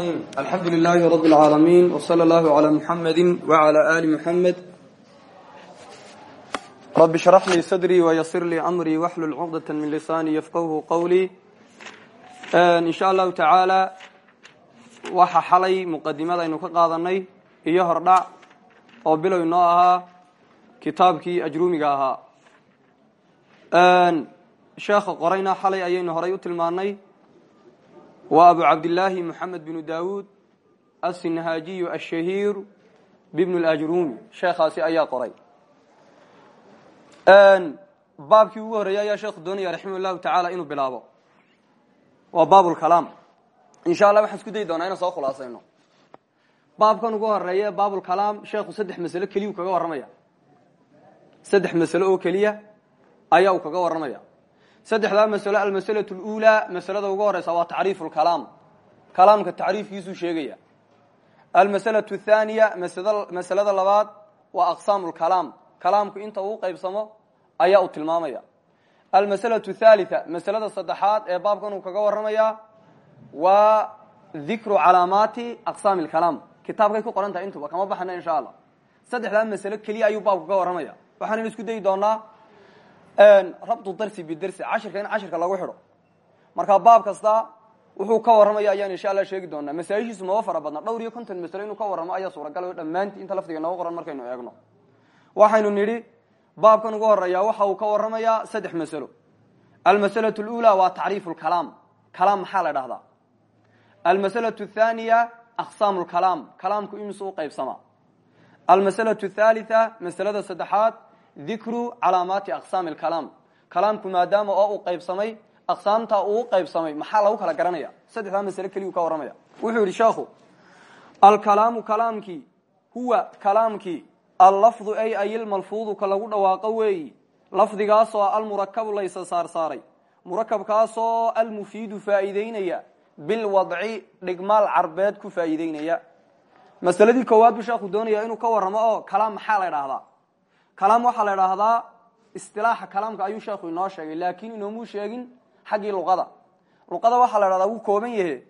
alxamdu lilaahi rabi اlcaalamiin wsala allahu cala muxamedi wcala ali muxamed rabbi shrax lii sadrii wayasir lii amrii waxlul cuqdata min lisaanii yafqahu qowlii in sha allahu tacaala waxaa xalay muqadimada aynu ka qaadanay iyo hordhac oo bilow inoo ahaa kitaabkii ajruumiga ahaa. Sheekha qorayna xalay ayaynu horay u tilmaanay waa abu cabdillaahi moxamed binu daawuud asinhaajiyu ashahiir bibnu lajrumi sheekhaasi ayaa qoray. Baabkii ugu horreeyay ayaa sheekhu doonaya raximah llahu tacaala inuu bilaabo. Waa baab lkalaam insha allah waxaan isku dayi doonaa inaan soo khulaasayno. Baabkan ugu horreeya baabulkalaam sheekhu saddex masalo keliya uu kaga warramaya. Saddex masalo oo keliya ayaa uu kaga warramaya saddexdaa masalo almasalatu luulaa masalada ugu horeysa waa tacriifu lkalaam kalaamka tacriifkiisuu sheegaya. Almasalatu thaaniya masalada labaad waa aqsaamu lkalaam kalaamku inta uu qaybsamo ayaa uu tilmaamaya. Almasalatu thalitha masalada saddexaad ee baabkan uu kaga warramaya waa dikru calaamaati aqsaami lkalaam kitaabkay ku qoran tahay intuba kama baxana insha allah. Saddexdaa masalo keliya ayuu baabku ka warramaya waxaanaynu isku dayi doonaa rabtu darsi bidarsi cashirka in cashirka lagu xidho. Marka baab kasta wuxuu ka warramaya ayaan insha allah sheegi doonaa. Masaajishiisu maba fara badna dhowr iyo konton masalo inuu ka warramo ayaa suuragal o dhammaantii inta lafdiga nooga qoran markaynu eegno. Waxaynu nidhi baabkan ugu horreeya waxa uu ka warramayaa saddex masalo. Almasalatu lula waa tacriifu lkalaam kalaam maxaa la dhahdaa almasalatu thaniya aqsaamu lkalaam kalaamku imisu u qaybsamaa. Almasalatu thalitha masalada saddexaad dikru calaamaati aqsaami lkalaam kalaamku maadaama oo uu qaybsamay aqsaamta uu qaybsamay maxaa lagu kala garanaya? Saddexdaa masale keliyu ka warramaya wuxuu yidhi sheekhu alkalaamu kalaamkii huwa kalaamkii. Allafdu ay ayilmalfuudu ka lagu dhawaaqo weeyi. Lafdigaasoo almurakabu laysa saarsaaray murakabkaasoo almufiidu faa'iideynaya bilwadci dhigmaal carbeed ku faa'iideynaya masaladii koowaad buu sheekhu doonaya inuu ka warramo oo kalaam maxaa la idhaahdaa kalaam waxaa la idhaahdaa istilaaxa kalaamka ayuu sheekhu inoo sheegay laakiin inoomuu sheegin xaggii luqada. Luqada waxaa la dhahdaa wuu kooban yahe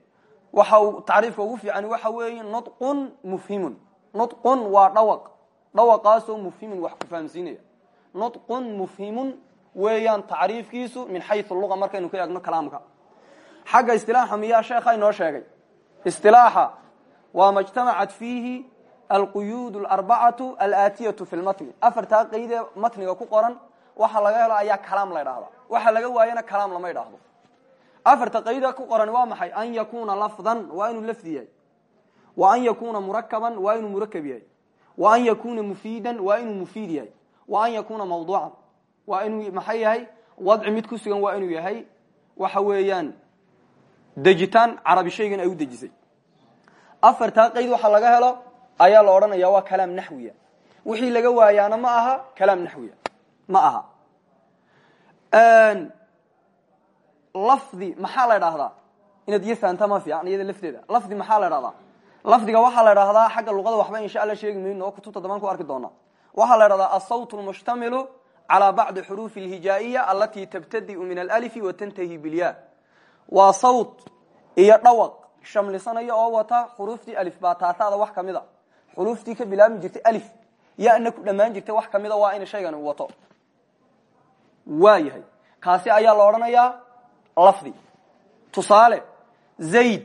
waxa uu tacriifka ugu fiican waxa weeye nudqun mufhimun. Nudqun waa dhawaq. Dhawaqaasoo mufhimun wax ku fahamsiinaya. Nudqun mufhimun weeyaan tacriifkiisu min xayu luga markaynu ka eegno kalaamka. Xagga istilaaxa miyaa sheekha inoo sheegay? Istilaaxa. Waa majtamacat fiihi alquyuud alarbacatu alaatiyatu fi lmatni. Afartaa qaydee matniga ku qoran waxa laga helo ayaa kalaam la ydhahda waxa laga waayana kalaam lama ydhaahdo afarta qayda ku qoran waa maxay? An yakuna lafdan waa inuu lafdi wa an yakuna murakaban waa inuu murakab wa an yakuna mufiidan waa inuu mufiid wa an yakuna mawduucan waa inuu maxay yahay? Mid ku sugan waa inuu yahay. Waxa weeyaan dejitaan carabi ay u dejisay. Afartaa qayd waxa laga helo ayaa la odhanaya waa kalaam naxwiya. Wixii laga waayaana ma aha kalaam naxwiya. Ma aha. Lafdi maxaa la dhahdaa inaad iyo faanta ma fiican iyada lafteeda. Lafdi maxaa la dhahdaa lafdiga waxaa la dhahdaa xagga luqada waxba insha alla sheegi mayno oo kutubta ku arki doona. Waxaa la dhahdaa asawt lmushtamilu calى bacdi xuruufi اlhijaa'iya alati tabtadiu min alalifi watantahi bilya. Waa sawt iyo dhawaq shamlisanaya oo wata xuruuftii alifbataatada wax ka mid a xuruuftii ka bilaabmi jirtay alif. Yana ku dhammaan jirtay wax kamida waa in shaygan wato. Waa yahay kaasi ayaa la odhanayaa lafdi. Tusaale zayd.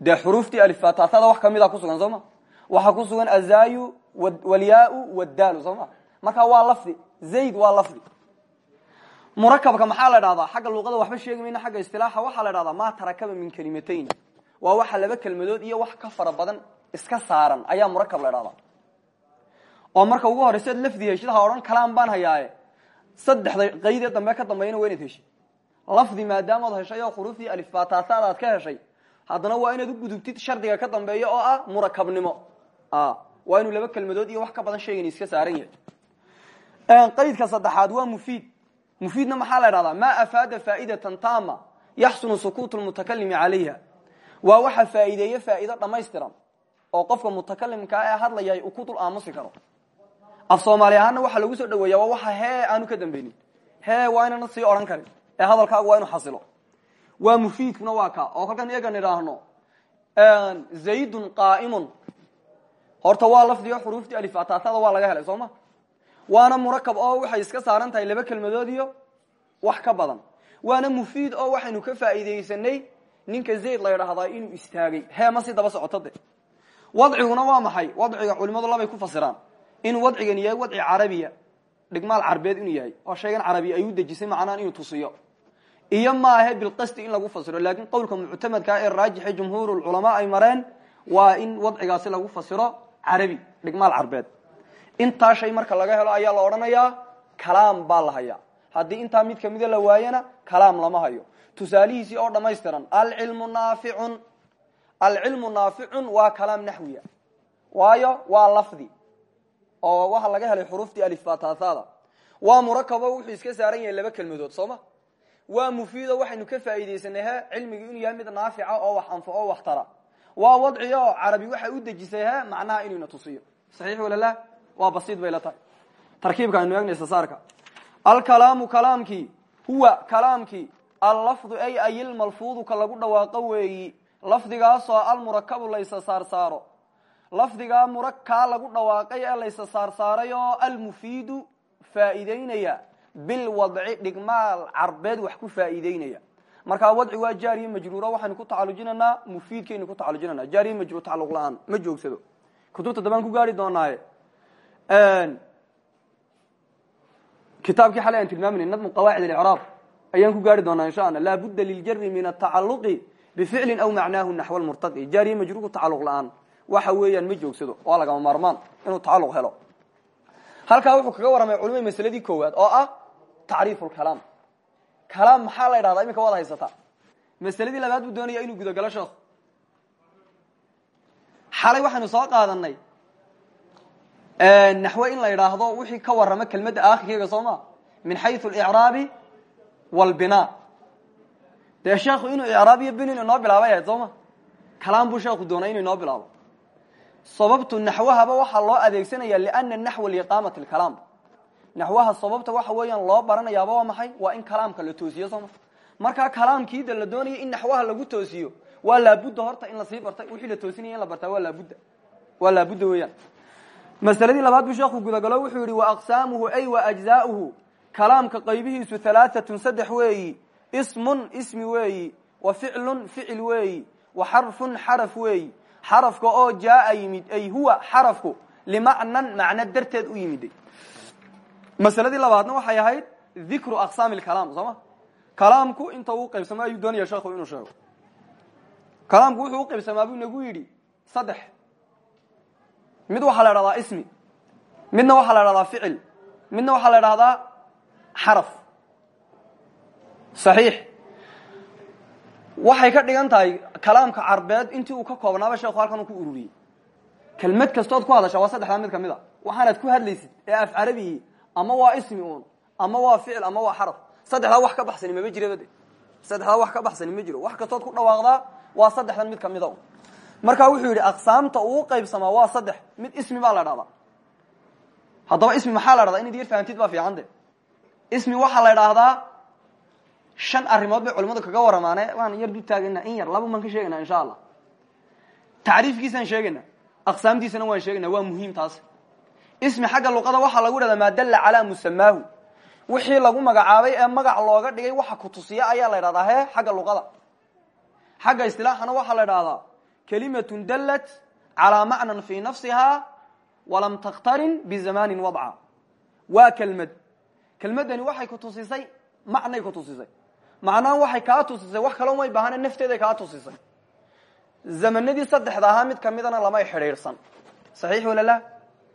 Dee xuruuftii alifbataatada wax kamida kusugan soo ma? Waxaa ku sugan azayu walyaau wadalu soo ma? Marka waa lafdi. Zayd waa lafdi. Murakabka maxaa la dhahdaa xagga luqada waxba sheegi mayna xagga istilaaxa waxaa la dhahdaa ma tarakaba min kelimatayn waa waxa laba kelmadood iyo wax ka fara badan iska saaran ayaa murakab la dhahdaa oo marka ugu horeysa ad lafdi heshid ha odhan kalaam baan hayaaye. Saddexda qaydee dambe ka dambayna waa inaad heshid lafdi maadaamaad heshay oo xuruuftii alifbataatada aad ka heshay haddana waa inaad u gudubtid shardiga ka dambeeya oo ah murakabnimo waa inuu laba kelmadood iyo wax ka badan shaygan iska saaran yahay. Qaydka saddexaad waa mufiid. Mufiidna maxaa la dhahdaa ma afaada faa'idatan tama yaxsunu sukuut lmutakalimi calayha. Waa waxa faa'iideeye faa'iido dhammaystiran oo qofka mutakalimkaa ee hadlayay uu ku dul aamusi karo. Af soomaali ahaana waxaa lagu soo dhaweeya waa waxa hee aanu ka dambeynin hee waa inana sii odhan karin. Ee hadalkaagu waa inu xasilo. Waa mufiidkuna waa ka oo kolkan iyagan idhaahno zaydun qaa'imun. Horta waa lafdigo xuruuftii alifataatada waa laga helay soo ma? Waana murakab oo waxay iska saaran tahay laba kelmadood iyo wax ka badan. Waana mufiid oo waxaynu ka faa'iidaysanay ninka zayd la ydhahdaa inuu istaagay. Heema si daba socoto wadciguna waa maxay? Wadciga culimadu labay ku fasiraan. Inuu wadcigan yahay wadci carabiya. Dhigmaal carbeed inuu yahay. Oo shaygan carabiya ay u dejisay macnahan inuu tusiyo. Iyo maahe bilqasdi in lagu fasiro laakiin qowlka muctamadkaa ee raajixe jumhuur culamaa ay mareen waa in wadcigaasi lagu fasiro carabi dhigmaal carbeed. Intaa shay marka laga helo ayaa la odhanayaa kalaam baa la hayaa. Haddii intaa mid kamida la waayana kalaam lama hayo. Tusaalihiisii oo dhamaystiran alcilmu naaficun alcilmu naaficun waa kalaam naxwiya. Waayo waa lafdi. Oo waxa laga helay xuruuftii alifatathada waa murakabo wuxuu iska saaran yahay laba kelmadood soo ma? Waa mufiido waxaynu ka faa'iidaysanay he cilmigi inuu yahay mid naafica oo wax anfo oo wax tara. Waa wadci oo carabi waxay u dejisay he macnaha inuu ina tusiyo. Saxiix wala la? Waa basiid bay la tahay. Tarkiibka aynu eegna istisaarka alkalaamu kalaamkii huwa kalaamkii. Allafdu ay ayilmalfuudu ka lagu dhawaaqo weeyi lafdigaasoo almurakabu laysa saar saaro lafdigaa murakaa lagu dhawaaqay ee laysa saar saaray oo almufiidu faa'iideynaya bilwadci dhigmaal carbeed wax ku faa'iideynaya. Markaa wadci waa jaariye majruuro waxaynu ku tacalujinaynaa mufiidkaynu ku tacalujinana jaariye majruur tacaluq la'aan ma joogsado. Kutubta dabaan ku gaari doonaaye. Kitaabkii xalay aan tilmaaminay nadmu qawaacid alicraab ayaan ku gaari doonaa insha alla laabudda liljari min atacaluqi bificlin aw macnaahu naxw lmurtaqi jaariye majruurku tacaluq la'aan waxa weeyaan ma joogsado waa lagama maarmaan inuu tacaluq helo halkaa wuxuu kaga warramay culimada masaladii koowaad oo ah tacriifu lkalaam kalaam maxaa la ydhahdaa iminka waad haysataa masaladii labaad buu doonaya inuu gudagalo sheekhu xalay waxaynu soo qaadanay naxwe in la yidhaahdo wixii ka warrama kelmadda aakhirkeega soo ma min xayu alicraabi walbina dee sheekhu inuu icraab iyo binin inoo bilaabay ahayd soo ma kalaam buu sheekhu doonay inuu inoo bilaabo. Sababtu naxwahaba waxaa loo adeegsanaya liana naxwa liiqaamati lkalaam naxwaha sababta waxa weeyaan loo baranayaaba waa maxay? Waa in kalaamka la toosiyo sooma markaa kalaamkiida la doonaya in naxwaha lagu toosiyo waa laabudda horta in la sii bartay. Wixii la toosinaya in la bartaa waa laabudda. Waa laabudda weeyaan. Masaladii labaad buu sheekhu gudagalo wuxuu yihi waaqsaamuhu ay wa ajzaauhu. Kalaamka qaybihiisu halaaatun saddex weeyi ismun ismi weeyi wa ficlun ficil weeyi wa xarfun xaraf weeyi xarafka oo jaaa yimid ay huwa xarafku limacnan macno darteed u yimiday masaladii labaadna waxay ahayd dikru aqsaami lkalaam soo ma? Kalaamku inta uu qaybsamo ayuu doonaya sheekhu inuu sheego. Kalaamku wuxuu uqaybsamaa buu nagu yidhi saddex. Mid waxaa la dhahdaa ismi midna waxaa la dhahdaa ficil midna waxaa la dhahdaa xaraf saxiix. Waxay ka dhigan kalaamka carbeed intii uu ka koobnaaba sheekhu halkan uu ku ururiyey. Kelmad kastood ku hadasha waa saddexdaa mid ka mid a. Waxaanaad ku hadlaysid ee af carabihi ama waa ismi un ama waa ficil ama waa xaraf. Saddexdaa wax ka baxsani mama jiraba de saddexdaa wax ka baxsani ma jiro. Wax kastood ku dhawaaqdaa waa saddexdan mid kamida un marka wuxuu yidhi aqsaamta uu qaybsamaa waa saddex. Mid ismi baa la dhahdaa haddaba ismi maxaa la dhahdaa inad yar fahamtid baa fiican de. Ismi waxaa la dhahdaa shan arrimood bay culimadu kaga waramaane waan yar du taagana in yar laba baan ka sheegayna insha allah tacriifkiisaan sheegayna aqsaamtiisana waan sheegayna waa muhiim taas. Ismi xagga luqada waxaa lagu dhahdaa maa dalla calaa musamaahu wixii lagu magacaabay ee magac looga dhigay waxa kutusiya ayaa la dhahdaa he xagga luqada. Xagga istilaaxana waxaa la dhahdaa kalimatun dallat calaa macnan fii nafsihaa walam takhtarin bizamanin wadca. Waa kelmad. Kelmaddani waxay kutusisay macnay kutusisay macnaha waxay kaa tusisay wax kalo may baahane nafteeday kaa tusisay. Zamanadii saddexda ahaa mid kamidana lamay xidhiidhsan. Saxiix wala la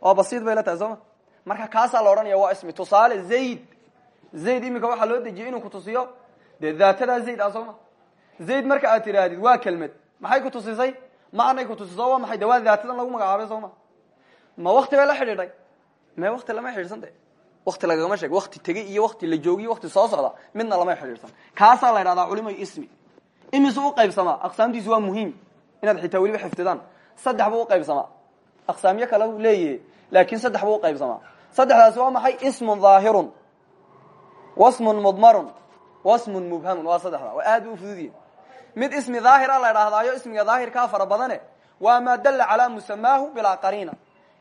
oo basiid bay la tahay sooma marka kaasaa la odhanaya waa ismi. Tusaale zayd. Zayd iminka waxaa loo dejiyey inuu kutusiyo dee daatadaa zayd ah sooma zayd marka aad tidhaahdid waa kelmad. Maxay kutusisay macnay kutusiso waa maxay de waa daatadan lagu magacaabay sooma ma? Wakti bay la xidhiidhay? Me wakti lama xidhiidhsan de wakti lagagama sheeg wakti tegey iyo wakti la joogiyo wakti soo socda midna lamay xidhiidhsan kaasaa la ydhahdaa culimay ismi. Imisu uqaybsamaa aqsaamtiisu waa muhiim inaad xitaa weliba xifdidaan. Saddex buu uqaybsamaa aqsaamyo kale u leeyahay laakin saddex buu uqaybsamaa saddexdaasi waa maxay? Ismun dhaahirun wasmun mudmarun wasmun mubhamun waa saddexda waa aad bu ufududiye mid ismi daahira la idhaahdaayo ismiga daahirkaa fara badane waa maa dalla calaa musamaahu bilaa qariina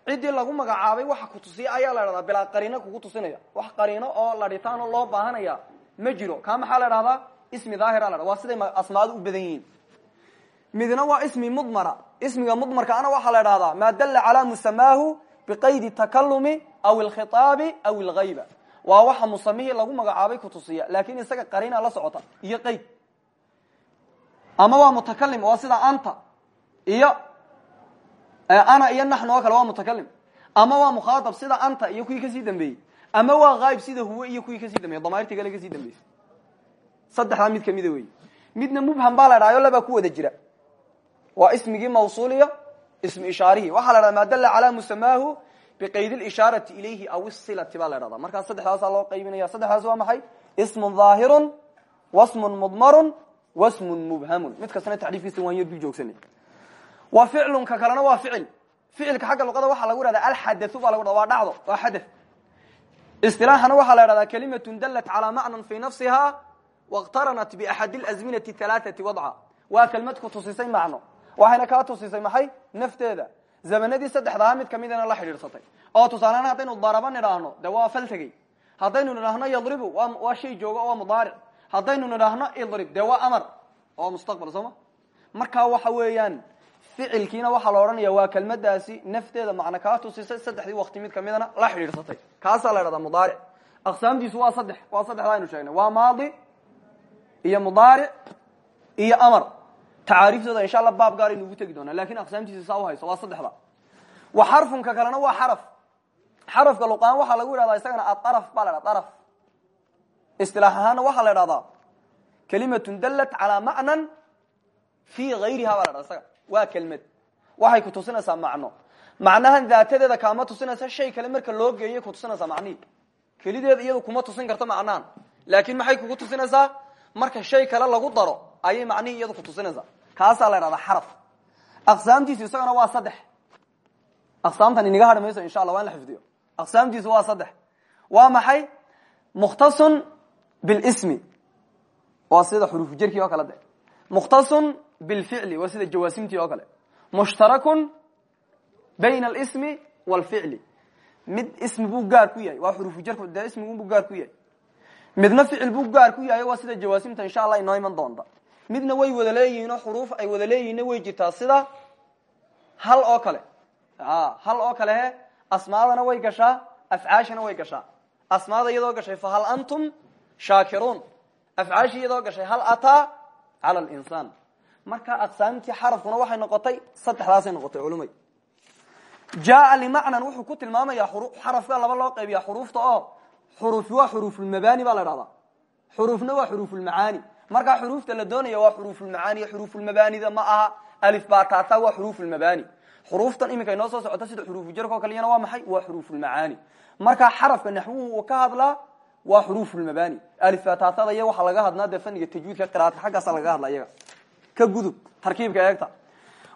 ciddii lagu magacaabay waxa kutusiya ayaa la dhahdaa bilaa qariino kugu tusinaya. Wax qariino oo ladhitaan oo loo baahanaya ma jiro. Kaa maxaa la dhahdaa ismi daahira la waa siday asmaadu u badan midna waa ismi mudmara. Ismiga mudmarkaana waxaa la dhahdaa maa dalla calaa musamaahu biqaydi takalumi aw alkhitaabi aw algayba waa waxa musamihii lagu magacaabay kutusiya laakin isaga qariina la socota iyo qeyd. Ama waa mutakalim waa sida anta iyo ana iyo naxn oo kale waa mutakalim ama waa mukhaatab sida anta iyo kuwii ka sii dambeeyey. Ama waa haayib sida huwe iyo kuwii ka sii dambeeyey. Damairti kale ka sii dambeysay saddexdaa mid kamida wey midna mubham baa la dhahayo labaa ku wada jira. Waa ismigii mawsuuliya ismu ishaarihi. Waxaa la dhahda maa dalla calaa musamaahu biqayd lishaarati ilayhi aw isilati baa la dhahda markaas saddexdaasaa loo qaybinaya saddexdaas waa maxay? Ismun dhaahirun wasmun mudmarun wasmun mubhamun. Mid kastana tacriifkiisa waan yar dul joogsanay wa ficlunka kalena waa ficil ficilka xagga luqada waxaa lagu ihahda alxadau baa lagu dhada waa dhacdo waa xada isilaaxana waxaa la idhahdaa kalimatun dallat calaa macnan fii nafsiha wاqtaranat baxadi اlazminati alaaثati wadca waa kelmad ku tusisay macno waxayna kaa tusisay maxay nafteeda zamanadii saddexdaa mid kamidana la xidhiidsatay oo tusaalehaan haddaynu daraba nidhaahno de waa faltegey haddaynu nidhaahno yadribu waa shay joogo oo waa mudaaric haddaynu nidhaahno idrib de waa amar oo mustaqbal sooma markaa waxa weeyaan ficilkiina waxaa la odhanaya waa kelmadaasi nafteeda macno kaa tusisay saddexdii wakti mid kamidana la xidhiidsatay kaasaa la dhahdaa mudaaric. Aqsaamtiisu waa saddex. Waa saddexda aynu sheegnay. Waa maadi iyo mudaaric iyo amar. Tacaariiftooda insha alla baab gaar aynu ugu tegi doonaa laakiin aqsaamtiisa saa uhayso waa saddexda. Wa xarfunka kalena waa xaraf. Xarafka luqaan waxaa lagu yidhahdaa isagana aaraf baa la dhada araf. Isilaax ahaana waxaa la idhahdaa kalimatun dallat calaa macnan fii hayriha baa la dhada isaga waa kelmad. Waxay ku tusinaysaa macno. Macnahan daatadeeda kaama tusinaysa shay kale marka loo geeyay kutusinaysaa macnihii kelideeda iyadu kuma tusin karto macnahan laakin maxay kugu tusinaysaa? Marka shay kale lagu daro ayay macnihii iyadu kutusinaysaa kaasaa la dhahdaa xaraf. Aqsaamtiisu isagana waa saddex. Aqsaamtan iniga hadhi mayso insha allah waa la xifdiyo. Aqsaamtiisu waa saddex. Waa maxay? Mukhtasun bilismi waa sida xuruufu jerkii oo kale bilficli waa sida jawaasimtii oo kale mushtarakun bayna alismi walficli mid ismi buu gaar ku yahay waa xuruufu jerku dee ismigunbuu gaar ku yahay midna ficil buu gaar ku yahay waa sida jawaasimta insha allah inoo iman doonta midna way wada leeyihiinoo xuruuf ay wada leeyihiinna way jirtaa sida hal oo kale asmaadana way gashaa afcaashana way gashaa asmaada iyadoo gashay fa hal antum shaakiruun afcaashi iyadoo gashay hal ataa cala linsaan marka aqsaamtii xarafkuna waxay noqotay saddexdaasay noqotay culumay jaa limacnan wuxuu ku tilmaamaya xarafka laba loo qaybiya xuruufta oo xuruufi waa xuruufulmabani baa la dhahdaa xuruufna waa xuruufulmacaani markaa xuruufta la doonaya waa xuruufulmacaani xuruufulmabanida ma aha. Alif batata waa xuruufulmabani xuruuftan iminka inoo soo socota sida xuruufu jarko kaliyana waa maxay? Waa xuruufulmacaani markaa xarafka naxwuhu uu ka hadlaa waa xuruufulmabani alifatatada iyo waxaa laga hadnaa dee faniga tajwiidka qiraaadka xaggaasa laga hadla iyaga ka gudub tarkiibka eegta.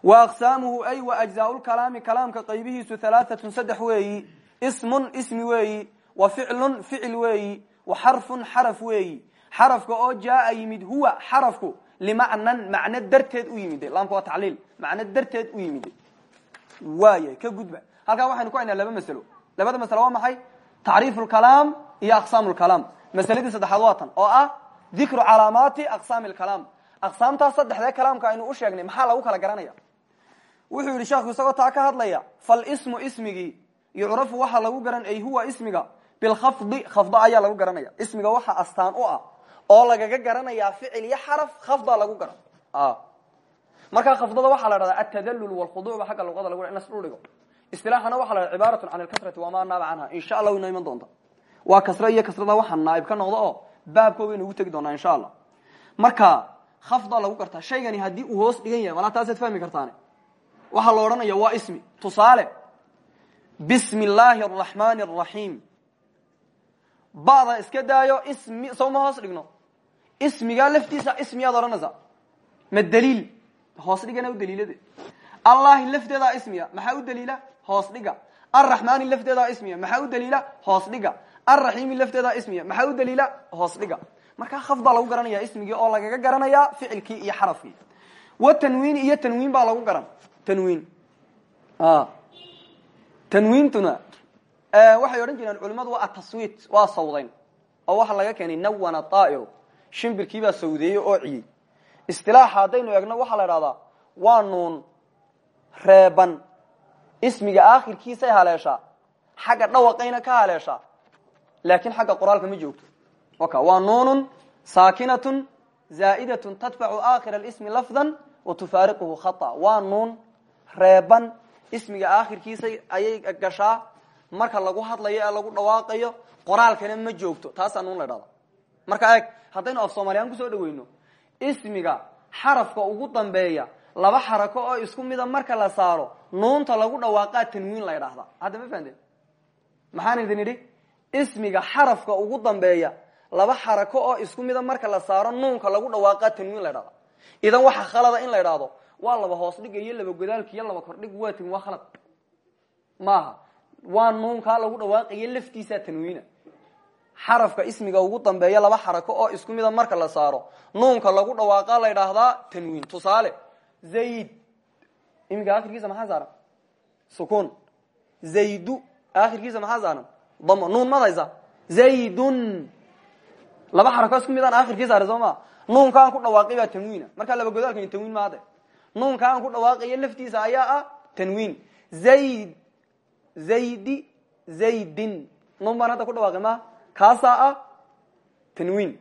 Wa aqsaamuhu ay wa ajzaa lkalaami kalaamka qaybihiisu halaaatun saddex weeyi ismun ismi weeyi wa ficlun ficil weeyi wa xarfun xaraf weeyi. Xarafka oo jaaa yimid huwa xarafku limacnan macno darteed u yimide laamka waa tacliil macno darteed u yimide waaya ka gudba. Halkaa waxaynu ku haynaa laba masalo. Labada masalo waa maxay? Tacriifu lkalaam iyo aqsaamu lkalaam masaladii saddexaad waa tan oo ah dikru calaamaati aqsaami lkalaam aqsaamtaas saddexdee kalaamka aynu u sheegnay maxaa lagu kala garanaya? Wuxuu yidhi sheekhu isagoo taa ka hadlaya falsmu ismigii yucrafu waxaa lagu garan ay huwa ismiga bilkhafdi khafdo ayaa lagu garanaya. Ismiga waxa astaan u ah oo lagaga garanayaa ficil iyo xaraf khafdaa lagu garan. Markaa khafdada waxaa la dhahdaa altadallul walkhuduuc ba xagga luqada lagu in las dhul dhigo. Istilaaxana waxa la dhaha cibaaratun can alkasrati wamaa naaba canha. Insha allah inoo iman doonta waa kasre iyo kasrada waxa naaib ka noqdo oo baabkooga aynu ugu tegi doonaa insha allah marka khafdaa lagu gartaa shaygani haddii uu hoos dhigan yahay malaa taasaad fahmi kartaane. Waxaa la odhanaya waa ismi. Tusaale bismi illaahi araxmaani araxiim iska daayo ismi sawma hoos dhigno. Ismigaa laftiisa ismiyaad odhanaysaa ma daliil? Hoos dhigana u daliilade. Allahi lafteedaa ismiya maxaa u daliila? Hoos dhiga. Arraxmaani lafteedaa ismiya maxaa u daliila? Hoos dhiga. Arraxiimi lafteedaa ismiya maxaa u daliila? Hoos dhiga markaa khafd baa lagu garanaya ismigii oo lagaga garanaya ficilkii iyo xarafkii. Wa tanwiin iyo tanwiin baa lagu garan. Tanwiin. Tanwiintuna waxay odhan jireen culimadu waa ataswiit waa sawdayn. Oo waxaa laga keenay nawana daa'iru shimbirkiibaa sawdeeyey oo ciyey. Istilaaxa haddaynu eegno waxaa la idhahdaa waa nuun reeban. Ismiga aakhirkiisay haleeshaa. Xagga dhawaqayna ka haleeshaa. Laakiin xagga qoraalka ma joogto waa nuunun saakinatun zaa'idatun tadfacu aakhira alismi lafdan wa tufaariquhu khata waa nuun reeban ismiga aakhirkiisa ayay gashaa marka lagu hadlayo ee lagu dhawaaqayo qoraalkana ma joogto taasaa nuun la dhahda marka eeg haddaynu af soomaaliyaan ku soo dhaweyno ismiga xarafka ugu dambeeya laba xarako oo isku mida marka la saaro nuunta lagu dhawaaqaa tanwiin la ydhaahda hadda ma fahamteen maxaan idin idhi ismiga xarafka ugu dambeeya laba xarako oo isku mida marka la saaro nuunka lagu dhawaaqaa tanwiin la ydhahda idan waxa khalada in la idhaahdo waa laba hoos dhiga iyo laba godaalka iyo laba kordhig waa tanwiin waa khalad. Maaha. Waa nuunkaa lagu dhawaaqayo laftiisaa tanwiina. Xarafka ismiga ugu dambeeya laba xarako oo isku mida marka la saaro nuunka lagu dhawaaqa la ydhaahdaa tanwiin. Tusaale zayd. Iminka akhirkiisa maxaa saaran? Sukun. Zaydu. Akhirkiisa maxaa saaran? Damo nuun mad zaydun laba xarako isku midaan akhirkii saare soo ma? Nuunka aan ku dhawaaqay baa tanwiina markaa laba godaalkani tanwiin maade nuunka aan ku dhawaaqayo laftiisa ayaa ah tanwiin. Zayd zaydi zaydin. Nuun baan hadda ku dhawaaqay ma? Kaasaa ah tanwiin.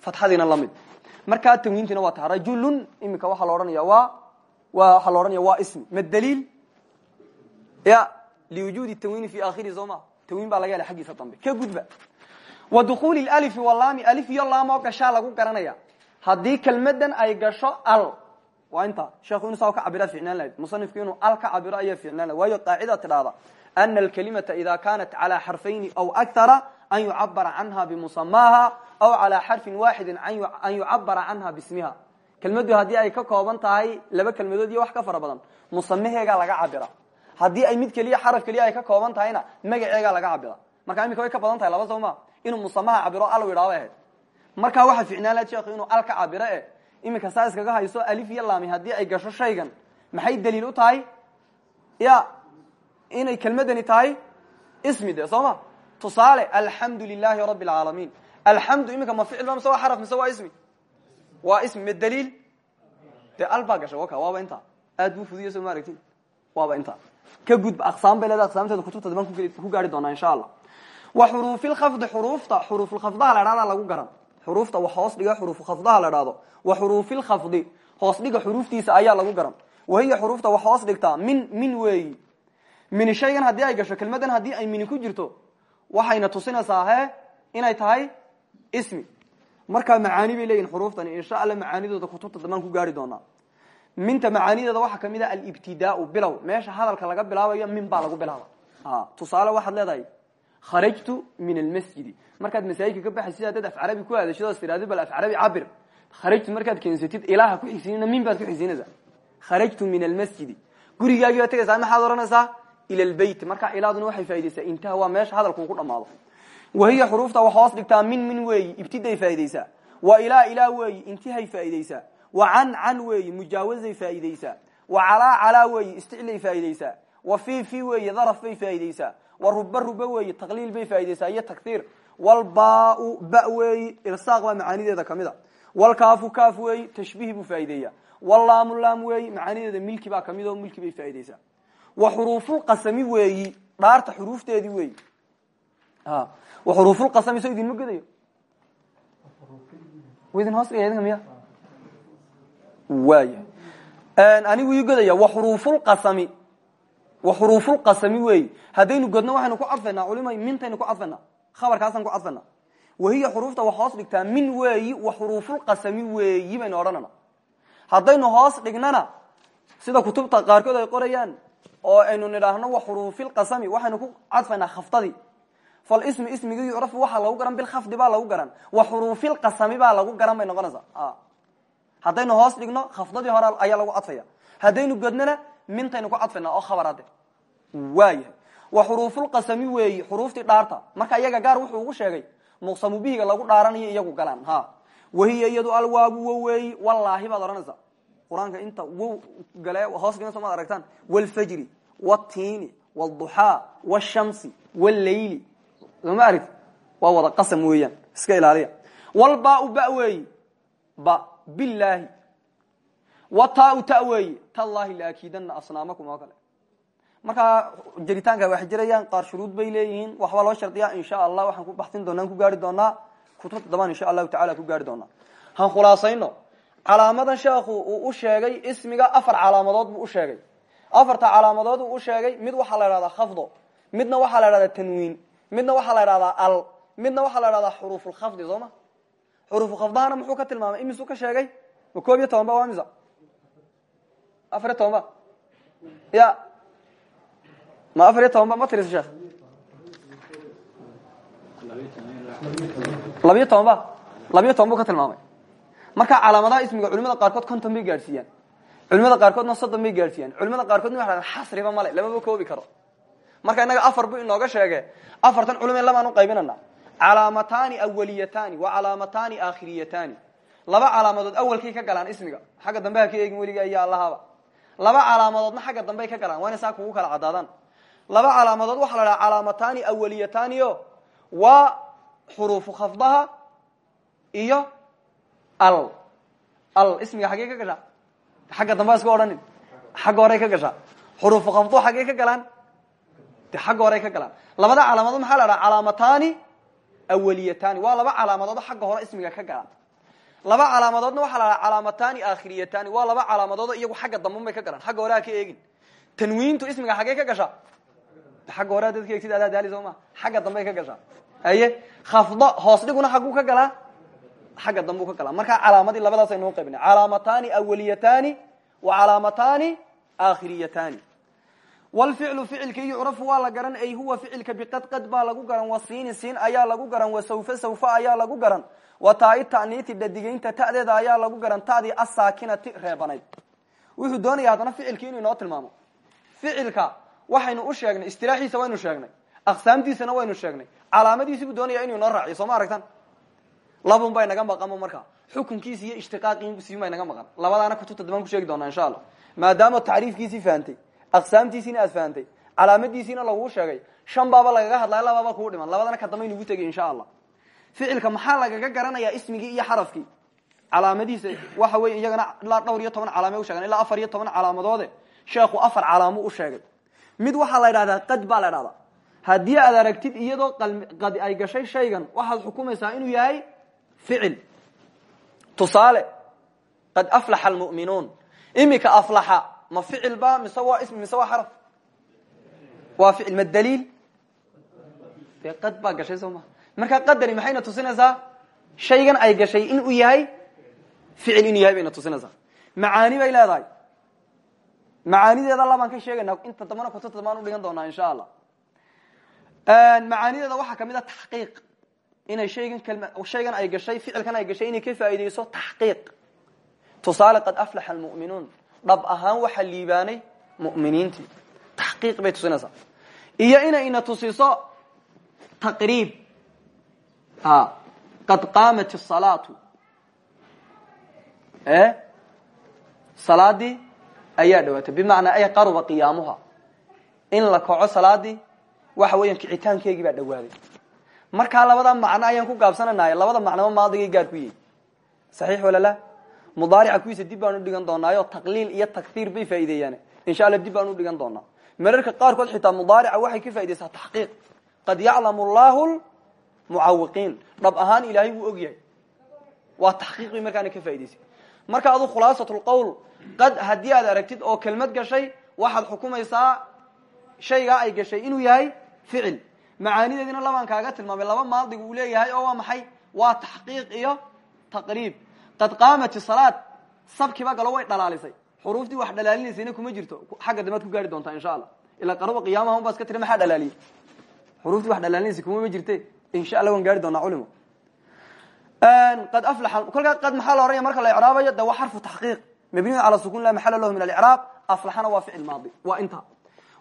Fatxadiina la mid markaa tanwiintiina waa taha rajulun iminka waxaa la odhanaya waa waxaa la odhanaya waa ismi. Ma daliil? Ya liwujuudi tanwiini fi akhirihi soo ma? Tanwiin baa laga hela xaggiisa dambe. Ka gudba wa dukuuli alifi walaami alif iyo laam oo gashaa lagu garanaya. Haddii kelmadan ay gasho al waa inta. Sheekhu inu saa ka cabira ficnaan lahayd. Musanifku inuu al ka cabiro ayaa ficnaan lahayd. Waayo qaacida tidhaahda ana alkalimata ida kanat calى xarfayni aw akara an yucabara canha bimusamaha aw calى xarfin waaxidi an yucabara canha bismiha. Kelmaddu haddii ay ka kooban tahay laba kelmadood iyo wax ka fara badan musamaheegaa laga cabira. Haddii ay mid keliya xaraf keliya ay ka kooban tahayna magaceegaa laga cabira. Marka imika way ka badan tahay laba soo ma inuu musamaha cabiro al idhaaba ahayd markaa waxaa ficnaan lahayd sheekhu inuu al ka cabiro e iminka saa iskaga hayso alif iyo laami haddii ay gasho shaygan maxay daliil u tahay? Ya inay kelmadani tahay ismi de soo ma? Tusaale alxamdu lilahi rabi اlcaalamiin alxamdu iminka ma ficil ba mise waa xaraf mise waa ismi? Waa ismi ma daliil? Dee al baa gashay waka waaba intaa aad buu fudiya soo ma aragtin waaba intaa ka gudba aqsaam bay leeda aqsaamteeda kutubta daban ku gaari doonaa insha allah wa xuruufilkhafdi xuruufta xuruufulkhafdaha la dhahda lagu garan. Xuruufta wax hoos dhiga xuruufulkhafdaha la dhahdo wa xuruufilkhafdi hoos dhiga xuruuftiisa ayaa lagu garan. Wahiya xuruufta wax hoos dhigtaa min min weeyi mini shaygan haddii ay gasho kelmadan haddii ay mini ku jirto waxayna tusinaysaa he inay tahay ismi. Markaa macaani bay leeyihiin xuruuftani insha alla macaanidooda kutubta dambaan ku gaari doonaa. Minta macaanideeda waxaa ka mid a alibtidaau bilow. Meesha hadalka laga bilaabayo min baa lagu bilaaba tusaale waxaad leedahay kharajtu min almasjidi markaad masaajidka ka baxaysid haddaad af carabi ku aadashid oo tiraahdo bal af carabi cabir kharajtu markaad keensatid ilaaha ku xigsiinina min baad ku xigsiinaysaa kharajtu min almasjidi gurigaagii baad tegaysaa maxaad odhanaysaa ila lbeyt markaa ilaaduna waxay faa'idaysaa intaha waa meesha hadalkuu ku dhamaado wahiya xuruufta wax hoos dhigtaa min min weeyi ibtiday faa'idaysaa wa ilaa ilaa weeyi intihay faa'idaysaa wa can can weeyi mujaawazay faa'idaysaa wa calaa calaa weeyi isticlay faa'idaysaa wa fi fi weeyi daraf bay faa'idaysaa wa ruba ruba weeyi taqliil bay faa'idaysaa iyo takhiir walbaau ba weeyi irsaaq baa macaanideeda ka mid a walkaafu kaaf weeyi tashbiih buu faa'ideeya wallaamu laam weeyi macaanideeda milki baa ka mid milki bay faa'idaysaa wa xuruufulqasami weeyi dhaarta xuruufteedii weeyi. Wa xuruufulqasami so idinma godayo idin hoos idinka miya? Waaya anigu ii godaya wa xuruufulqasami wa xuruufulqasami weeyi haddaynu godno waxaynu ku cadfaynaa culimay mintaynu ku cadfaynaa khabarkaasaan ku cadfaynaa wahiya xuruufta wax hoos dhigtaa min weeyi wa xuruufulqasami weeyi baynu odhanana. Haddaynu hoos dhignana sida kutubta qaarkood ay qorayaan oo aynu nidhaahno wa xuruufilqasami waxaynu ku cadfaynaa khaftadii falismi ismigi yucrafu waxaa lagu garan bilkhafdi baa lagu garan. Wa xuruufilqasami baa lagu garan bay noqonaysaa. Haddaynu hoos dhigno khafdadii hore ayaa lagu cadfaya haddaynu godnona mintaynu ku cadfayna oo khabarade waayahay wa xuruufulqasami weeyi xuruuftii dhaarta. Marka iyaga gaar wuxuu ugu sheegay muqsamu bihiga lagu dhaaranayo iyagu galaan. Ha wahiya iyadu alwaabu waweyi wallaahi baad odhanaysaa. Qur'aanka inta wow gale hoos gana somaad aragtaan wlfajri wtiini wduxaa wshamsi wleyli sooma aragti waa wada qasam weeyaan iska ilaaliya. Walbau ba weeyi ba bilaahi wataau ta weeyi tallahi laakidana asnaamakum oo kale. Markaa jaritaanka waxay jirayaan qaar shuruud bay leeyihiin. Waxbaa loo shardiyaa insha allah waxaan ku baxsin doonaa ku gaari doonaa. Kutubta dambaan insha allahu tacala ku gaari doonaa. Han khulaasayno. Calaamadan sheekhu uu u sheegay ismiga afar calaamadood buu u sheegay. Afarta calaamadood uu u sheegay mid waxaa la idhahdaa khafdo midna waxaa la idhahdaa tanwiin midna waxaa la idhahdaa al midna waxaa la idhahdaa xuruufulkhafdi soo ma? Xuruufulkhafdahana muxuu ka tilmaamay imisuu ka sheegay? Koob iyo toban ba misa afar iyo toban ba ya. Ma afar iyo toban ba ma tirisa sheekh labiyo toban ba labiyo toban buu ka tilmaamay. Marka calaamadaha ismiga culimada qaarkood konton bay gaadhsiiyaan. Culimada qaarkoodna soddon bay gaadhsiiyaan. Culimada qaarkoodna waa xasriba male lamaba koobi karo. Marka inaga afar bu inooga sheege afartan culime labaan u qaybinana calaamatani awaliyatani wa calaamatani aakhiriyatani laba calaamadood awalkay ka galaan ismiga. Xagga dambe ha ka eegin weliga iyo allahaba laba calaamadoodna xagga dambey ka galaan waa ina saa kala cadaadaan. Laba calaamadood waxaa la dhaha calaamatani awaliyatani o waa xuruufu khafdaha iyo al. Al ismiga xaggee ka gashaa? Xagga dambe iska odhanin. Xagga horey ka gashaa. Xuruufu khafdu xaggee ka galaan? De xagga horey ka galaan. Labada calaamadood maxaa la dhaha calaamatani awaliyatani waa laba calaamadood xagga hore ismiga ka galaan laba calaamadoodna waxaa la dhaha calaamatani aakhiriyatani waa laba calaamadood iyagu xagga dambe bay ka galaan. Xagga hore ka eegin. Tanwiintu ismiga xaggee ka gashaa? Xagga hore dadka eegtid adaa daali soo ma. Xagga dambey ka gashaa. Haye khafdo hoos dhiguna xagguu ka galaa? Xagga dambu ka galaa. Markaa calaamadii labadaas aynuu qaybina calaamatani awaliyatani wa calaamatani aakhiriyatani wlficlu ficilki yucrafu waa la garan ay huwa ficilka biqadqad baa lagu garan wa siini siin ayaa lagu garan wa sawfa sawfa ayaa lagu garan wa taai ta'niiti dhadigaynta ta'deeda ayaa lagu garan ta'dii asaakinati reebanayd wuxuu doonaya haddana ficilki inuu inoo tilmaamo. Ficilka waxaynu u sheegnay istilaaxiisa waynu sheegnay aqsaamtiisana waynu sheegnay calaamadiisi buu doonaya inuu inoo raaciyo soo ma aragtan labun bay naga maqan markaa. Xukunkiisi iyo ishtiqaaqiisi bay naga maqan. Labadaana kutubta dambaan ku sheegi doonaa insha allah. Maadaama tacriifkiisii fahantay aqsaamtiisiina aad fahantay calaamadiisiina laguu sheegay. Shan baaba lagaga hadlaya labaaba kuu dhiman. Labadana ka dambe aynugu tegay insha allah ficilka maxaa lagaga garanayaa ismigii iyo xarafkii calaamadiisa waxa wey iyagana ilaa dhowr iyo toban calaame usheegen ilaa afar iyo toban calaamadoode sheekhu afar calaamo u sheegay. Mid waxaa la idhahdaa qad baa la idhahdaa haddii aad aragtid iyadoo qadi ay gashay shaygan waxaad xukumaysaa inuu yahay ficil. Tusaale qad aflaxa almu'minuun. Imika aflaxa ma ficil ba mise waa ismi mise waa xaraf waa ficil ma daliil? Dee qad baa gashay soo maha marka qadani maxayna tusinaysaa? Shaygan ay gashay inuu yahay ficil inuu yahay bayna tusinaysaa. Macaani bay leedahay. Macaanideeda labaan ka sheegayna inta dambana kutubta dambaan udhigan doonaa insha allah. Macaanideeda waxaa ka mid a taxqiiq. Inay shaygan shaygan ay gashay ficilkan ay gashay inay ka faa'iideyso taxqiiq. Tusaale qad aflaxa almu'minuun dhab ahaan waxaa liibaanay mu'miniintii. Taxqiiq bay tusinaysaa. Iyo inay ina tusiso taqriib. Qad qaamat الsalaatu e salaadii ayaa dhawaatay. Bimacnaa ay qaruba qiyaamuha. In la kaco salaadii waxa weeyaan kicitaankeegii baa dhawaaday. Markaa labada macno ayaan ku gaabsananahay labada macnoba maadigay gaar ku yihi saxiix wala la mudaarica kuwiisa dib baan udhigan doonaayo taqliil iyo takhiir bay faa'ideeyaan insha alla dib baan udhigan doonaa. Mararka qaarkood xitaa mudaarica waxay ka fa'ideysaa taxqiiq. Qad yaclamu allahu mucawiqiin dhab ahaan ilaahay wuu og yahay waa taxqiiq bay markaana ka faa'ideysay marka adu khulaasat lqowl qad haddii aad aragtid oo kelmad gashay waxaad xukumaysaa shaygaa ay gashay inuu yahay ficil. Macaanideediina labaan kaaga tilmaamay. Laba maadigu uu leeyahay oo waa maxay? Waa taxqiiq iyo taqriib qad qaamat salaad sabkiba galo way dhalaalisay xuruuftii wax dhalaalinaysayna kuma jirto. Xagga dambead ku gaari doontaa insha allah. Ilaa qaruba qiyaamaha un baa iska tiri maxaa dhalaaliyey? Xuruuftii wax dhalaalinaysay kuma ma jirte insha allah waan gaari doonaa culimo qad aflaxa kolkaa qad maxaa la oranaya marka la icraabayo? De waa xarfu taxqiiq. Mabniyun cala sukun la maxala lahu min alicraab. Aflaxana waa ficil maadi. Waa inta.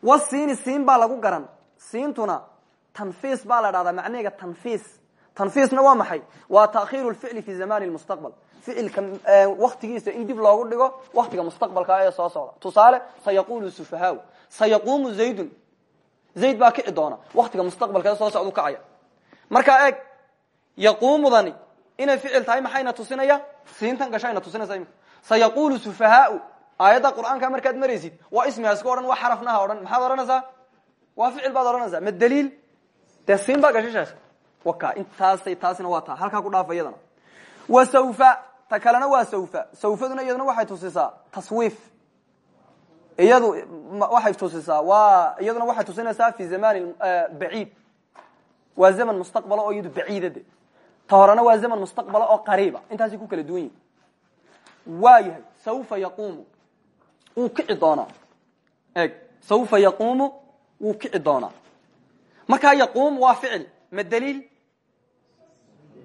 Wasiini siin baa lagu garan. Siintuna tanfiis baa la dhahdaa. Macnaheega tanfiis. Tanfiisna waa maxay? Waa takhiiru lficli fi zamani lmustaqbal ficilka waktigiisa in dib loogu dhigo waktiga mustaqbalka ee soo socda tusaale sayaqulu sufahaa sayaquumu zaydun zayd baa kici doona waktiga mustaqbalka ee soo socdu kacaya markaa eeg yaquumudani inay ficil tahay maxayna tusinaya siintan gashayna tusinaysa imika sayaqulu sufahaau aayadda qur'aanka markaad maraysid waa ismiga iska odhan waa xarafnaha odhan maxaad odhanaysaa waa ficil baad odhanaysaa ma daliil dee siin baa gashashaas waka intaasay taasina waa taa halkaa ku dhaafa iyadana wa sawfa ta kalena sawfa. Sawfaduna iyaduna waxay tusisaa taswiif. Iyadu waxay tusisaa waa iyaduna waxay tusinaysaa fi zamani baciid. Waa zaman mustaqbala oo iyadu baciidade ta horena waa zaman mustaqbala oo qariiba. Intaasay ku kala duwan yahay sawfa yaquumu wuu kici doonaa. Eeg sawfa yaquumu wuu kici doonaa. Markaa yaquum waa ficil ma daliil?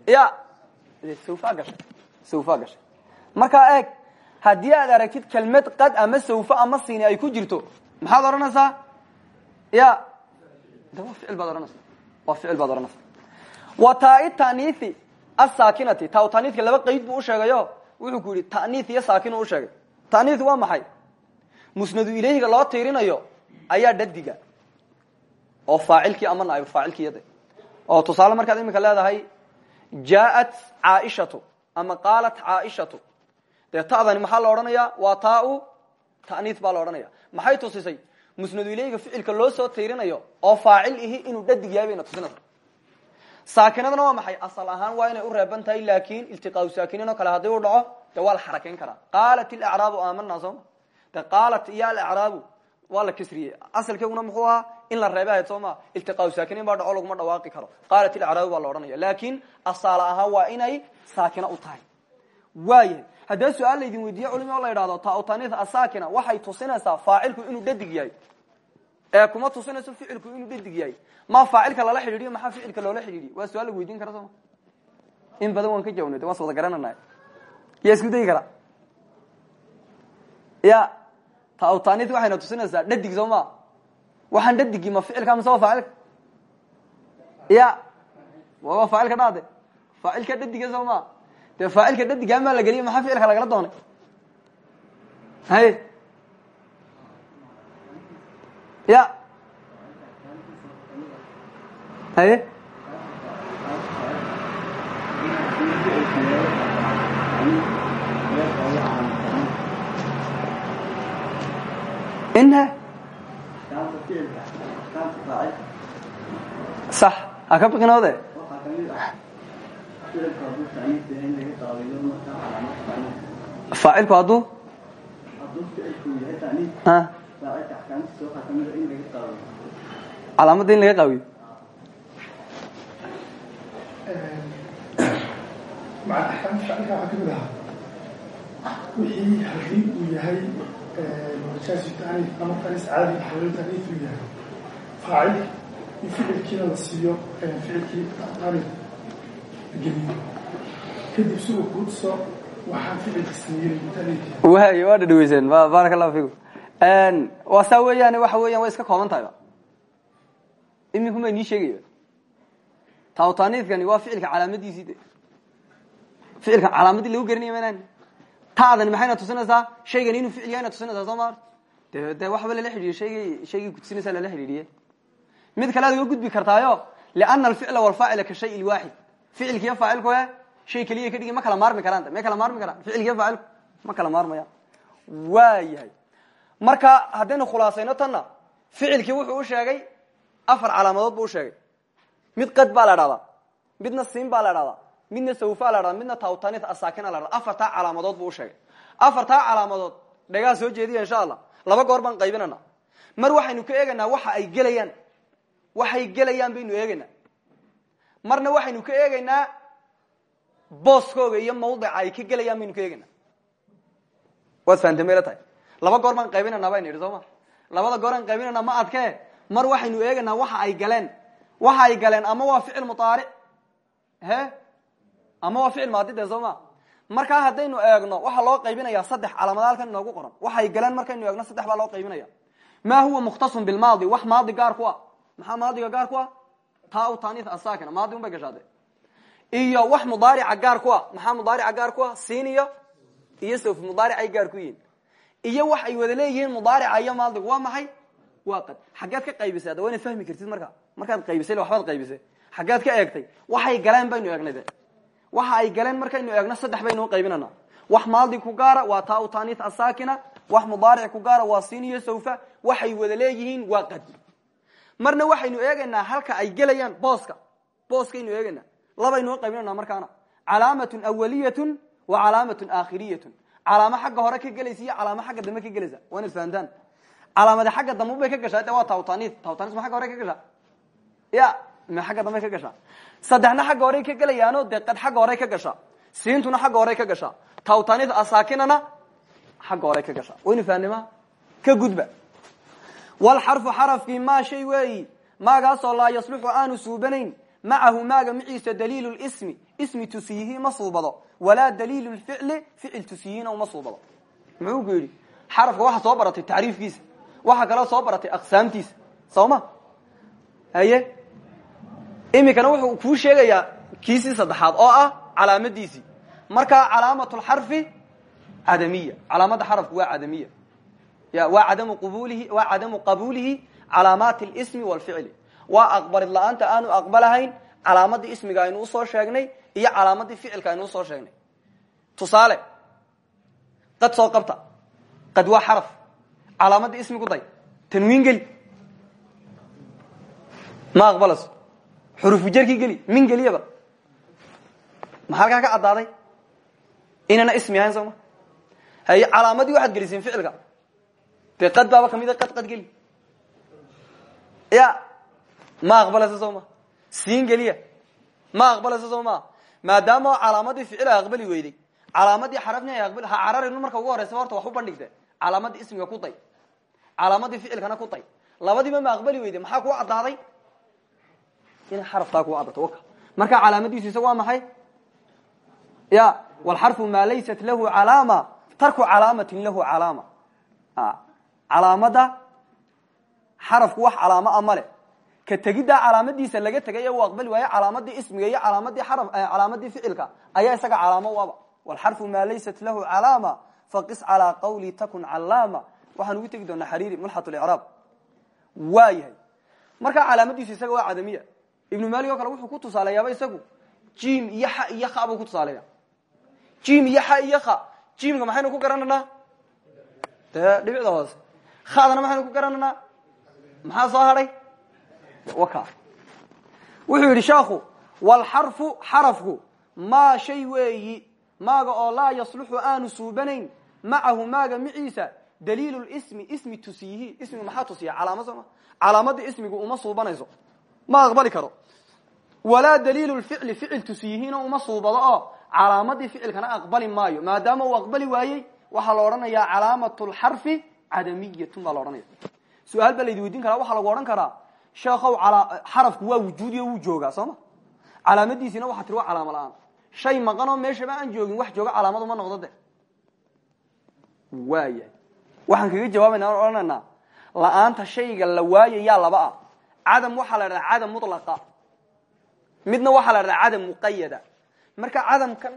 Ya gashay markaa eeg haddii aad aragtid kelmad qad ama sawfa ama sini ay ku jirto maxaad odhanaysaa ya. De waa ficil baad odhanaysa waa ficil baad odhanaysa wa taai taniithi asaakinati taa taniithka laba wuxuu ku yidhi ta'niith iyo saakin usheegay ta'niith waa maxay? Musnadu ilayhiga loo tiirinayo ayaa dhadiga oo faacilkii ama naayb faacilkiyade oo tusaale markaad imika leedahay jaaءat caaishatu ama qaalat caaishatu dee ta'dani maxaa la odhanayaa waa taa-u ta'niith baa la odhanaya maxay tusisay musnadu ilayhiga ficilka loo soo tiirinayo oo faacil ihi inuu dhadig yahay bayna tusinaysa saakinadana waa maxay asal ahaan waa inay u reeban tahay laakin iltiqaau saakiniin oo kale haddii u dhaco de waa la xarakeyn karaa qaalat ilacraabu aamana sooma de qaalat iyo alacraabu waa la kisriyey asalkeeguna muxuu ahaa in la reebe ahayd soo ma iltiqaau saakiniin baa dhaco laguma dhawaaqi karo. Qaalat ilacraabu baa la odhanaya laakin asaala ahaan waa inay saakina u tahay. Waayahay haddee su'aal laydin weydiiye culimi oo la yidhahdo tautaniith asakina waxay tusinaysaa faacilku inuu dhadig yahay. Ee kuma tusinayso ficilku inuu dhadig yahay. Ma faacilka lala xidhiidiyo maxaa ficilka loola xidhiidiyo waa su'aal la weydiin kara sooma. In badan waan ka jawnay de waan s wada garanana yaa isku dayi kara? Ya tautaniith waxayna tusinaysaa dhadig soo ma waxaan dhadigi ma ficilka mise waa faacilka? Ya waa faacilka dhaade faacilka dhadiga soo ma. Dee faacilka dhadiga maa la geliya maxaa ficilka lagala doonay? Hay. Ya. Haye inha sax ha ka biqinoode faacilku hadduu calaamadda in laga qaawiyo axkaamta taaniif ama tanis caadi xawli taaniif uu yahay faacil in ficilkiina la siiyo ficilkii taaniif geliyo kadib si uu kuu tuso waxaan ficilka sameeyey waay waa dhadhaweyseen baaraka allahu fikum waa saa weeyaan waxa weeyaan way iska kooban tahayba iminkuma inii sheegaya taawtaaniifkani waa ficilka calaamadiisii de. Ficilka calaamadii lagu gerinaya maynaan taadani maxayna tusinaysaa? Shaygani inuu ficil yahayna tusinaysaa soo maar de de waxba lala xidhiiyo shaygay shaygay kutusinaysaa lala xidhiidhiye. Mid kale ad uga gudbi kartaayo liana alficla walfaacila ka shay lwaaxid ficilkiiyo faacilku e shay keliya ka dhigi ma kala maarmi karaan may kala maarmi karaan. Ficilkiiyo faacilku ma kala maarmayaan waa yahay marka haddaynu khulaasayno tanna ficilkii wuxuu u sheegay afar calaamadood buu usheegay mid qad baa la dhahdaa midna siin baa la dhahdaa midna sawfa la dhahdaa midna tawtanith asakina la dhahdaa afartaa calaamadood buu usheegay afartaa calaamadood. Dhagaa soo jeediya insha allah. Laba goor baan qaybinana mar waxaynu ka eegaynaa waxa ay gelayaan. Waxay gelayaan baynu eegaynaa marna waxaynu ka eegaynaa booskooga iyo mawdica ay ka gelayaan baynu ka waad fahamtay laba goor baan qaybinanaa baynu idhi soo ma? Labada gooraan qaybinanaa ma adkee? Mar waxaynu eegaynaa waxa ay galeen. Waxa ay galeen ama waa ficil muaaric he ama waa ficil maadi de soo ma? Markaa haddaynu eegno waxaa loo qaybinaya saddex calaamada halkan inoogu qoran. Waxay galeen markaynu eegno saddex baa loo qaybinaya. Ma huwa mukhtasun bilmaadi wax maadi gaar ku ah. Maxaa maadiga gaar ku ah? Taa tani asakina maadi un bay gashaade. Iyo wax mudaarica gaar ku ah. Maxaa mudaarica gaar ku ah? Siin iyo sawf mudaaricay gaar ku yihiin. Iyo wax ay wada leeyihiin mudaarica iyo maadigu. Waa maxay? Waa qad. Xaggeed ka qaybisay hadda waa inaad fahmi kartid marka. Markaad qaybisay waxbaad qaybisay. Xaggeed ka eegtay. Waxay galeen baynu eegnay de waxa ay galeen markaynu eegno saddex baynu qaybinana wax maadi ku gaara waa taa utaniis asaakina. Wax mudaaric ku gaara waa iyo sawfa. Waxay wada leeyihiin waa qad. Marna waxaynu eegaynaa halka ay gelayaan booska. Booskaynu eegaynaa. Labaynu qaybinana markaana. Calaamatun awaliyatun wa calaamatun aakhiriyatun. Calaamo xagga hore ka gelaysa iyo calaamo xagga dambe ka gelaysa. Waa inaad fahantaan xagga dambe ka gashaa. Waa tawtaniis tawtaniis ma agga hore ka gashaa. Ya ma xagga dambe ka gashaa saddexna xagga horey ka gelayaano dee qad xagga hore ka gashaa siintuna xagga hore ka gashaa tawtaniis asaakinana xagga hore ka gashaa waynu fahnima ka gudba. Walxarfu xarafkii maa shay weeyi? Maagaasoo laa yasluxu aanu suubanayn. Macahu maaga maciisa daliilu lismi ismi tusiyihi ma suubado. Walaa daliilu lficli ficil tusiyihiina uma suubado. Muxuu ku yidhi? Soo baratay tacriifkiisa. Waxaa kaloo soo baratay aqsaamtiisa. Soo haye iminkana wuxuu kuu sheegayaa kiisii saddexaad oo ah calaamadiisii. Markaa calaamat lxarfi cadamiya calaamada xarafku waa cadamiya ya waa cadamu qabulihi waa cadamu qabuulihi calaamaati lismi walficli waa aqbalid la'aanta aanu aqbalahayn calaamadii ismiga aynu u soo sheegnay iyo calaamadii ficilka aynu u soo sheegnay. Tusaale qad soo qabta. Qad waa xaraf. Calaamadii ismi ku day. Tanwiin geli. Ma aqbalayso xurufu jerkii geli min geliyaba. Maxaa halkaa ka caddaaday? Inana ismi ahayn sooma haye calaamadii waxaad geliseen ficilka. Dee qad baaba kamida qad qad geli. Ya ma aqbalayso soo ma? Siin geliya. Ma aqbalayso soo ma? Maadaama calaamadii ficil ay aqbali weyday calaamadii xarafni ay aqbali ha cararin marka ugu horeysa horta wax u bandhigte calaamadii ismiga ku day calaamadii ficilkana ku day labadiiba ma aqbali weyday maxaa kuu caddaaday inay xaraftaa kuu caddato waka. Marka calaamadiisu isaga waa maxay? Ya walxarfu maa laysat lahu calaama tarku calaamatin lahu calaama. Calaamada xarafku wax calaamo a male ka tegiddaa calaamadiisa laga tegay ee uu aqbali waayo calaamadii ismiga iyo calaamadii xaraf calaamadii ficilka ayaa isaga calaamo u aba walxarfu maa laysat lahu calaama faqis calaa qawli takun calaama. Waxaan ugu tegi doonaa xariiri mulxat licraab waa yahay. Markaa calaamadiisu isaga waa cadamiya ibnu malik oo kale wuxuu ku tusaaleeyaaba isagu jim iyo xa iyo kha buu ku tusaaleeya jim iyo xa iyo kha jimka maxaynu ku garananaa dee dhibicda hoose. Khadana maxaynu ku garananaa maxaa soo waka. Wuxuu yidhi sheekhu walxarfu xarafku maa shay weeyi maaga oo laa yasluxu aanu suubanayn macahu maaga maciisa daliilu lismi ismi tusiyihi ismigu maxaa tusiya calaama sooma calaamadii ismigu uma suubanayso. Ma walaa daliilu lficli ficil tusiyihiina uma suubado oo calaamadii ficilkana aqbali maayo. Maadaama uu aqbali waayey waxaa la odhanayaa calaamatu lxarfi cadamiyatun baa la odhanaya su'aal baa laydi weydiin karaa waxaa lagu odhan karaa sheekhow xarafku waa wujuudiyo wuu joogaa soo ma? Calaamadiisina waxaa tiri waa calaamo la'aan. Shay maqanoo meeshaba aan joogin wax jooga calaamad uma noqdo de. Waxaan kaga jawaabayna an odhanaynaa la'aanta shayga la waayayaa laba ah. Cadam la dhahdaa cadam mulaqa midna waxaa la dhahdaa cadam muqayada marka cadamkan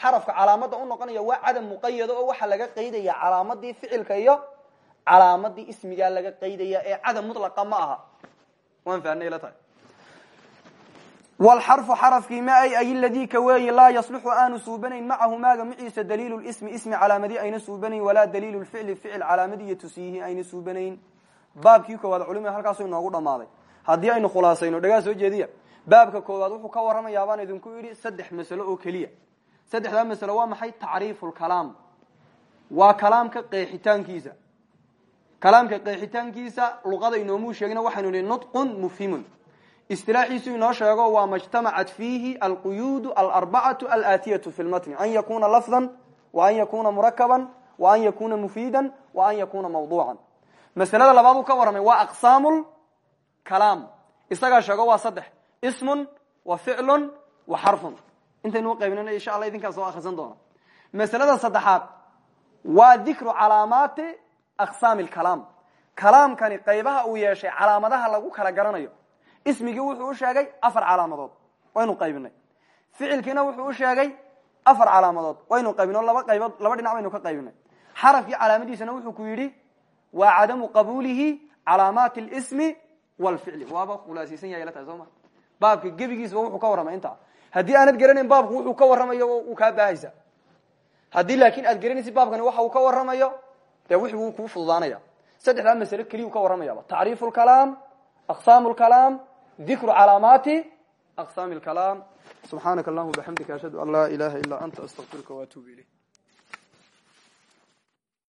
xarafka calaamada u noqonaya waa cadam muqayada oo waxaa laga qaydaya calaamadii ficilka iyo calaamadii ismigaa laga qaydaya ee cadam mulaqa ma aha. Waan fahnay la tahay. Wlxarfu xarafkii ma ay ay ladii ka weeyi laa yasluxu aanu suubanayn macahu maaga maciisa daliilu lismi ismi calaamadii ayna suubanayn walaa daliilu lficli ficil calaamadiiyo tusiyihi ayna suubanayn. Baabkii koowaad culima halkaasu inoogu dhammaaday. Haddii aynu khulaasayno dhagaa soo jeediya baabka koowaad wuxuu ka warramayaa baan idinku yidhi saddex masalo oo keliya. Saddexdaa masalo waa maxay? Tacriifu lkalaam waa kalaamka qeexitaankiisa. Kalaamka qeexitaankiisa luqada inoomuu sheegina waxaynu nihi nutqun mufhimun. Istilaaxiisu inoo sheego waa majtamacat fiihi alquyuud alarbacatu alaatiyatu fi lmatni an yakuna lafdan wa an yakuna murakaban wa an yakuna mufiidan wa an yakuna mawduucan. Masalada labaad uu ka warramay waa aqsaamu kalaam. Isagaa sheego waa saddex ismun wa ficlun wa xarfun intaynu uqaybinana insha alla idinkaa soo akhrisan doona masalada saddexaad waa dikru calaamaati aqsaami lkalaam kalaamkani qaybaha uu yeeshay calaamadaha lagu kala garanayo. Ismigii wuxuu u sheegay afar calaamadood. Waynu qaybinay. Ficilkiina wuxuu u sheegay afar calaamadood. Waynu qaybin oo laba qaybood laba dhinac baynu ka qaybinay. Xarafkii calaamadiisana wuxuu ku yidhi waa cadamu qabuulihi calaamaati lismi walficli waaba khulaasaysan yahay la tahay soo ma baabka gebigiisba wuxuu ka warramay intaa haddii aanad garanayn baabku wuxuu ka warramayo uu kaa baahaysa. Haddii laakin aad garanaysid baabkani waxa uu ka warramayo dee wixi wuu kuu fududaanaya saddexdaa masale keliya u ka warramayaaba. Tacriifu lkalaam aqsaamu lkalaam dikru calaamaati aqsaami lkalaam subxaanaka allahuma bixamdika ashhadu an laa ilaha ilaa anta astaqfiruka waatuubu ilayk